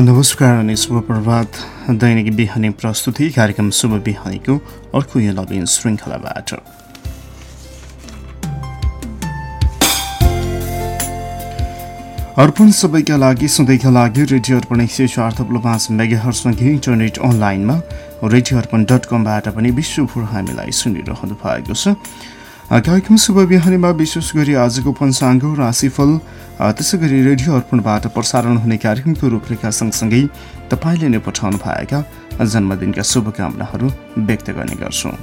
नमस्कार अनि शुभ प्रभात। दैनिक बिहानी प्रस्तुति कार्यक्रम शुभ बिहानीको अर्को यो नवीन श्रृङ्खलाबाट। अर्पण सबैका लागि सधैँका लागि रेडियो अर्पण एक सय चार थप्लो पाँच मेगाहरूसँगै इन्टरनेट अनलाइनमा रेडियो अर्पण डट कमबाट पनि विश्वभर हामीलाई सुनिरहनु भएको छ। कार्यक्रम शुभ बिहानीमा विशेष गरी आजको पञ्चाङ्ग राशिफल त्यसै गरी रेडियो अर्पणबाट प्रसारण हुने कार्यक्रमको रूपरेखा सँगसँगै तपाईँले नै पठाउनु भएका जन्मदिनका शुभकामनाहरू व्यक्त गर्ने गर्छौँ।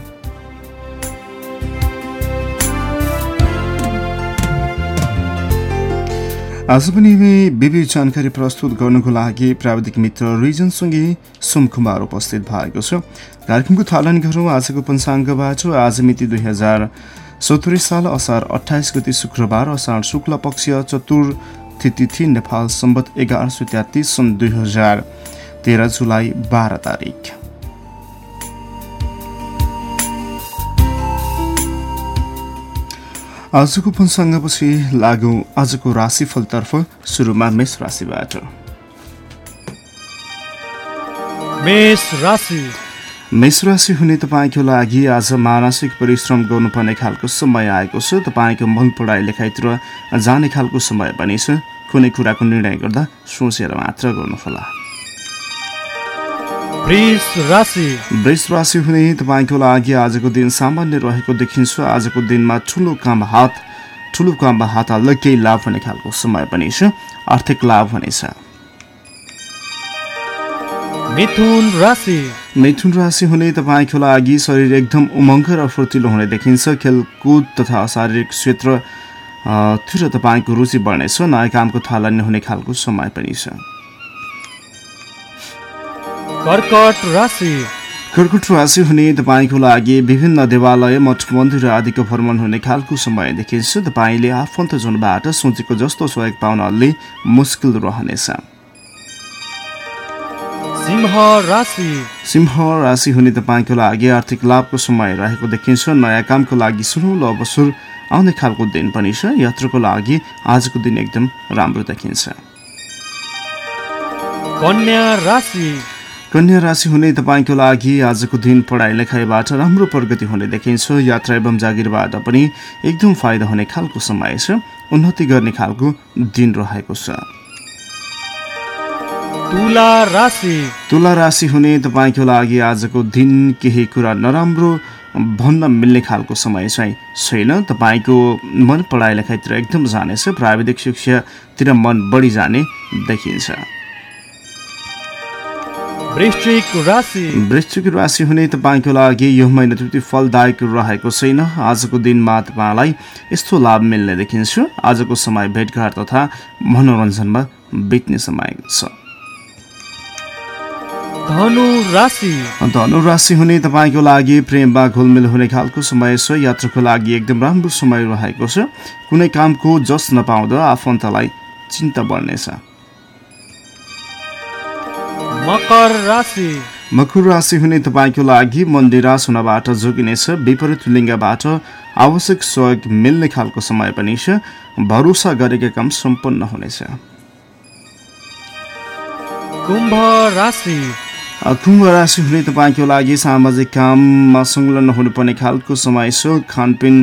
आज पनि विविध जानकारी प्रस्तुत गर्नुको लागि प्राविधिक मित्र रिजनसँगै सोम कुमार उपस्थित भएको छ। कार्यक्रमको थालनी गरौँ आजको पञ्चाङ्गबाट आज मिति दुई हजार सत्तरी साल असार अठाइस गति शुक्रबार असार शुक्ल पक्ष चतुर्थी नेपाल सम्बत एघार सय तेत्तिस सन् दुई हजार तेह्र जुलाई बाह्र तारिक। आजको पञ्चाङ्गपछि लागु आजको राशिफलतर्फ सुरुमा मेष राशिबाट। मेष राशि। मेषराशि हुने तपाईँको लागि आज मानसिक परिश्रम गर्नुपर्ने खालको समय आएको छ। तपाईँको मन पढाइ लेखाइतिर जाने खालको समय पनि छ। कुनै कुराको निर्णय गर्दा सोचेर मात्र गर्नुहोला। वृष राशि हुने तपाईँको लागि आजको दिन सामान्य रहेको देखिन्छ। आजको दिनमा ठुलो काम हात ठुलो काममा हात हाल्दा केही लाभ हुने खालको समय पनि छ। आर्थिक लाभ हुनेछ। मिथुन राशि हुने तपाईँको लागि शरीर एकदम उमङ्ग र फुर्तिलो हुने देखिन्छ। खेलकुद तथा शारीरिक क्षेत्रतिर तपाईँको रुचि बढ्नेछ। नयाँ कामको थालनी हुने खालको समय पनि छ। कर्कट राशि। कर्कट राशि हुने तपाईँको लागि विभिन्न देवालय मठ मन्दिर आदिको भ्रमण हुने खालको समय देखिन्छ। तपाईँले आफन्तजनबाट सोचेको जस्तो सहयोग पाउनले मुस्किल रहनेछ। सिंह राशि। सिंह राशि हुने तपाईँको लागि आर्थिक लाभको समय रहेको देखिन्छ नयाँ कामको लागि सुनौलो अवसर आउने खालको दिन पनि छ। यात्राको लागि आजको दिन एकदम राम्रो देखिन्छ। कन्या राशि। कन्या राशि हुने तपाईँको लागि आजको दिन पढाइ लेखाइबाट राम्रो प्रगति हुने देखिन्छ। यात्रा एवं जागिरबाट पनि एकदम फाइदा हुने खालको समय छ। उन्नति गर्ने खालको दिन रहेको छ। तुला राशि। तुला राशि हुने तपाईँको लागि आजको दिन केही कुरा नराम्रो भन्न मिल्ने खालको समय चाहिँ छैन। तपाईँको मन पढाइ लेखाइतिर एकदम जानेछ। प्राविधिक शिक्षातिर मन बढी जाने देखिन्छ। वृश्चिक राशि हुने तपाईँको लागि यो महिना त्यति फलदायक रहेको छैन। आजको दिनमा तपाईँलाई यस्तो लाभ मिल्ने देखिन्छ। आजको समय भेटघाट तथा मनोरञ्जनमा बित्ने समय छ। धनु राशि। हुने तपाईँको लागि प्रेममा घुलमिल हुने खालको समय छ यात्राको लागि एकदम राम्रो समय रहेको छ। कुनै कामको जस नपाउँदा आफन्तलाई चिन्ता बढ्नेछ मकर राशि। मकर राशि हुने तपाईँको लागि मन निराश हुनबाट जोगिनेछ। विपरीत लिङ्गबाट आवश्यक सहयोग मिल्ने खालको समय पनि छ। भरोसा गरेका काम सम्पन्न हुनेछ। कुम्भ राशि। कुम्भ राशि हुने तपाईँको लागि सामाजिक काममा संलग्न हुनुपर्ने खालको समय छ खानपिन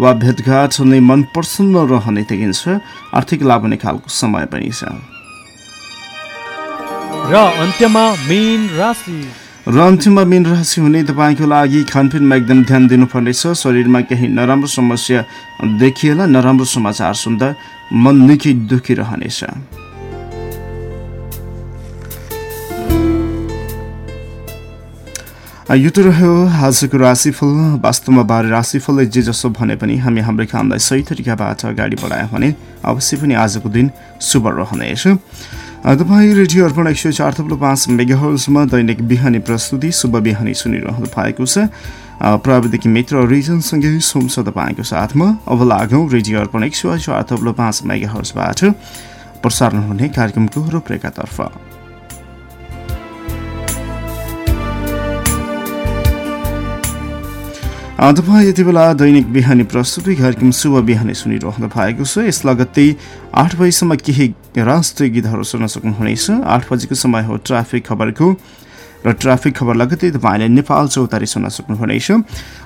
वा भेटघाट हुने मन प्रसन्न रहने देखिन्छ। आर्थिक लाभ हुने खालको समय पनि छ। र अन्त्यमा मेन राशि। र अन्तिममा मेन राशि हुने तपाईँको लागि खानपिनमा एकदम ध्यान दिनुपर्नेछ। शरीरमा केही नराम्रो समस्या देखिएला नराम्रो समाचार सुन्दा मन निकै दुखी रहनेछ। यो त रह्यो। आजको राशिफल वास्तवमा बाह्र राशिफलले जे जसो भने पनि हामी हाम्रो कामलाई सही तरिकाबाट अगाडि बढायौँ भने अवश्य पनि आजको दिन शुभ रहनेछ तपाईँ रेडियो अर्पण एक सय चार थप्लो पाँच मेगाहल्समा दैनिक बिहानी प्रस्तुति शुभ बिहानी सुनिरहनु भएको छ। प्राविधिक मित्र रिजनसँगै सोम छ तपाईँको साथमा। अब लागौँ रेडियो अर्पण एक सय चार थप्लो पाँच मेगाहल्सबाट प्रसारण हुने कार्यक्रमको रूपरेखातर्फ। तपाईँ यति बेला दैनिक बिहानी प्रस्तुति कार्यक्रम शुभ बिहानी सुनिरहनु भएको छ। यस लगत्तै आठ बजीसम्म केही राष्ट्रिय गीतहरू सुन्न सक्नुहुनेछ। आठ बजेको समय हो ट्राफिक खबरको। र ट्राफिक खबर लगतै तपाईँले नेपाल चौतारी सुन्न सक्नुहुनेछ।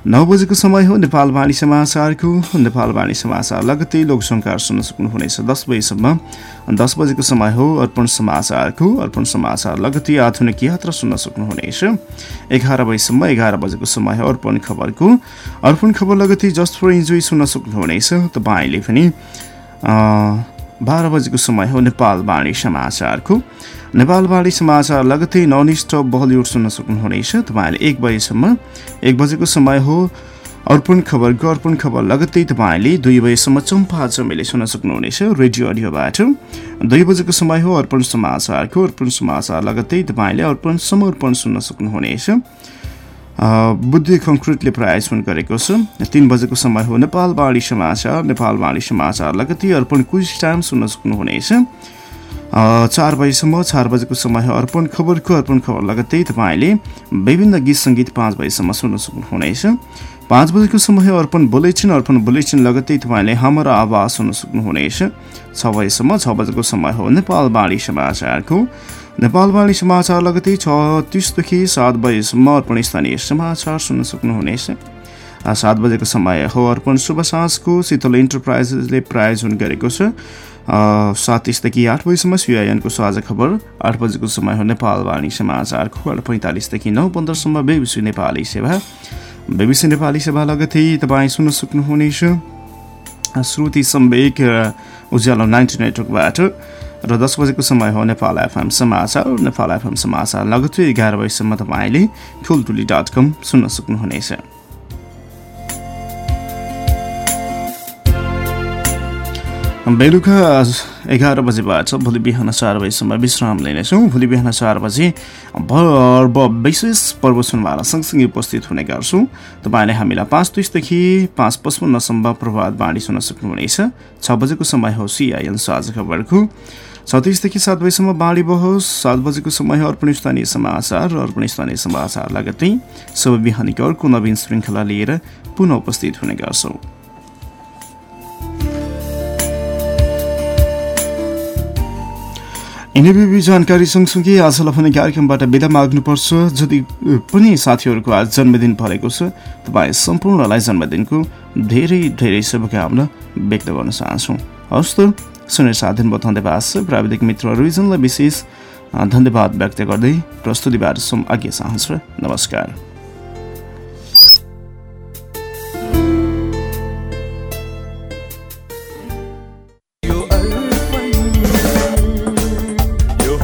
नौ बजेको समय हो नेपाल वाणी समाचारको नेपाल वाणी समाचार लगतै लोकसङ्कार सुन्न सक्नुहुनेछ। दस बजीसम्म दस बजेको समय हो अर्पण समाचारको अर्पण समाचार लगतै आधुनिक यात्रा सुन्न सक्नुहुनेछ। एघार बजीसम्म एघार बजेको समय हो अर्पण खबरको अर्पण खबर लगतै जस्ट फर इन्जोय सुन्न सक्नुहुनेछ। तपाईँले पनि बाह्र बजेको समय हो नेपाल वाणी समाचारको। नेपाल वाणी समाचार लगतै नन स्टप बलिउड सुन्न सक्नुहुनेछ। तपाईँले एक बजीसम्म एक बजेको समय हो। अर्पण खबरको अर्पण खबर लगत्तै तपाईँले दुई बजीसम्म चम्पा चमेली सुन्न सक्नुहुनेछ रेडियो अडियोबाट। दुई बजेको समय हो अर्पण समाचारको। अर्पण समाचार लगत्तै तपाईँले अर्पण समर्पण सुन्न सक्नुहुनेछ। बुद्धि कङ्क्रिटले प्रायोजन गरेको छ। तिन बजेको समय हो। नेपाल बाढी समाचार नेपाल बाढी समाचार लगतै अर्पण कुइज टाइम सुन्न सक्नुहुनेछ। चार बजीसम्म चार बजेको समय अर्पण खबरको अर्पण खबर लगत्तै तपाईँले विभिन्न गीत सङ्गीत पाँच बजीसम्म सुन्न सक्नुहुनेछ। पाँच बजेको समय अर्पण बुलेटिन अर्पण बुलेटिन लगत्तै तपाईँले हाम्रो आवाज सुन्न सक्नुहुनेछ। छ बजीसम्म छ बजेको समय हो। नेपाल बाढी समाचारको नेपालवाणी समाचार लगतै छ तिसदेखि सात बजीसम्म अर्पण स्थानीय समाचार सुन्न सक्नुहुनेछ। सात बजेको समय हो अर्पण शुभ साँझको शीतल इन्टरप्राइजेसले प्रायोजन गरेको छ। सात तिसदेखि आठ बजीसम्म सिआइएनको साझा खबर आठ बजेको समय हो नेपालवाणी समाचारको आठ पैँतालिसदेखि नौ पन्ध्रसम्म बेबिसी नेपाली सेवा। बेबिसी नेपाली सेवा लगतै तपाईँ सुन्न सक्नुहुनेछ। श्रुति सम्वेक उज्यालो नाइन्टी नेटवर्कबाट। र दस बजेको समय हो नेपाल एफएम समाचार नेपाल एफएम समाचार लगतै एघार बजीसम्म तपाईँले ठुल्ठुली डट कम सुन्न सक्नुहुनेछ। बेलुका एघार बजेबाट भोलि बिहान चार बजीसम्म विश्राम लिनेछौँ। भोलि बिहान चार बजे पर्व विशेष पर्व सुनवाला सँगसँगै उपस्थित हुने गर्छौँ। तपाईँले हामीलाई पाँच तिसदेखि पाँच पचपन्नसम्म प्रभात बाँडी सुन्न सक्नुहुनेछ। छ बजेको समय हो सिआइएन साझा खबरको। छत्तिसदेखि सात बजीसम्म बाढी बहोस् सात बजेको समय अर्पण स्थानीय समाचार र अर्पण स्थानीय समाचार लगतै सबै बिहानीको अर्को नवीन श्रृङ्खला लिएर पुनः उपस्थित हुने गर्छौँ। यिनीहरू जानकारी सँगसँगै आजलाई पनि कार्यक्रमबाट बिदा माग्नुपर्छ। जति पनि साथीहरूको आज जन्मदिन परेको छ तपाईँ सम्पूर्णलाई जन्मदिनको धेरै धेरै शुभकामना व्यक्त गर्न चाहन्छौँ। हवस् त। साथ दिनुभयो धन्यवाद प्राविधिक मित्र रिजनलाई विशेष धन्यवाद व्यक्त गर्दै प्रस्तुतिबाट सुम आज्ञा चाहन्छु नमस्कार।